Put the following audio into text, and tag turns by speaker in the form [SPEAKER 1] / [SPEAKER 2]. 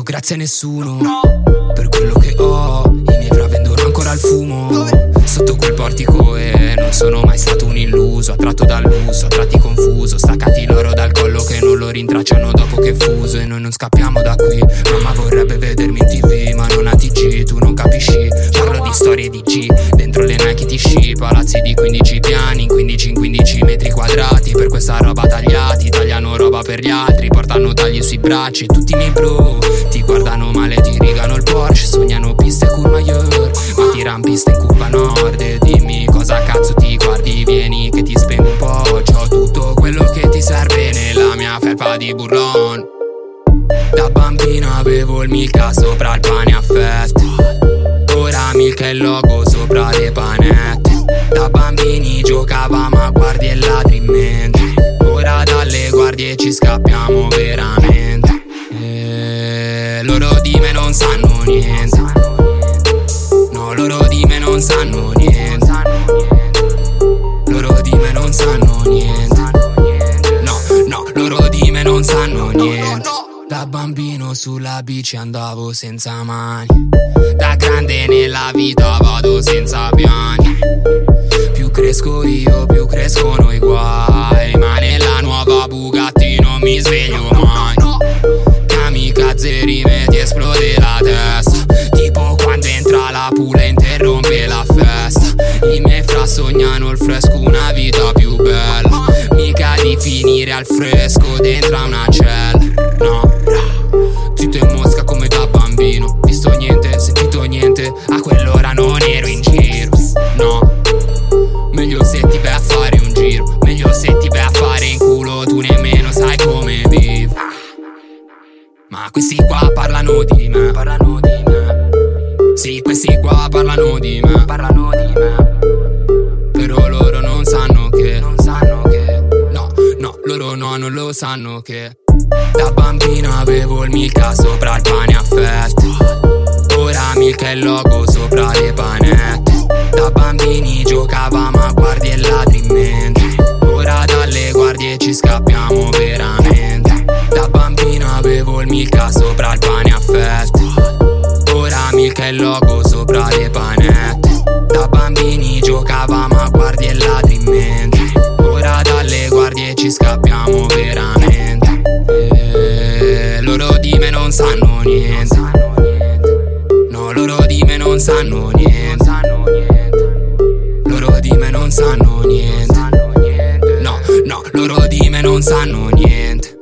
[SPEAKER 1] Dico grazie a nessuno per quello che ho. I miei fra vendono ancora il fumo sotto quel portico e non sono mai stato un illuso. Attratto dal lusso, tratti confuso. Staccati loro dal collo che non lo rintracciano dopo che fuso. E noi non scappiamo da qui. Mamma vorrebbe vedermi in tv, ma non a TG, tu non capisci. Parlo di storie di G, dentro le Nike ti sci. Palazzi di 15 piani, in 15 in 15 metri quadrati. Per questa roba roba per gli altri. Portano tagli sui bracci, tutti i miei bro ti guardano male, ti rigano il Porsche. Sognano piste Courmayeur, ma ti rampiste in curva nord. E dimmi cosa cazzo ti guardi, vieni che ti spengo un po'. C'ho tutto quello che ti serve nella mia felpa di burron. Da bambino avevo il Milka sopra il pane a fette. Ora Milka è il logo sopra le panette. Da bambini giocavamo a guardie e ladri scappiamo veramente. E loro di me non sanno niente. No, loro di me non sanno niente. Loro di me non sanno niente. No, no, loro di me non sanno niente. Da bambino sulla bici andavo senza mani. Da grande nella vita vado senza piani. Più cresco io, più crescono i guai. Non mi sveglio mai. Kamikaze rime ti esplode la testa. Tipo quando entra la pula e interrompe la festa. I miei fra sognano il fresco, una vita più bella. Mica di finire al fresco dentro una cella. No, zitto e mosca come da bambino. Visto niente, sentito niente. A quell'ora non ero in giro. Questi qua parlano di me. Parlano di me. Sì, questi qua parlano di me. Parlano di me. Però loro non sanno che. Non sanno che. No, no, loro no, non lo sanno che. Da bambino avevo il Milka sopra il pane a fette. Ora Milka è il logo sopra le panette. Da bambini giocavamo a guardie e ladri in mente Il logo sopra le panette Da bambini giocavamo a guardie e ladri in mente Ora dalle guardie ci scappiamo veramente E loro di me non sanno niente No, loro di me non sanno niente. Loro di me non sanno niente. No, no, loro di me non sanno niente.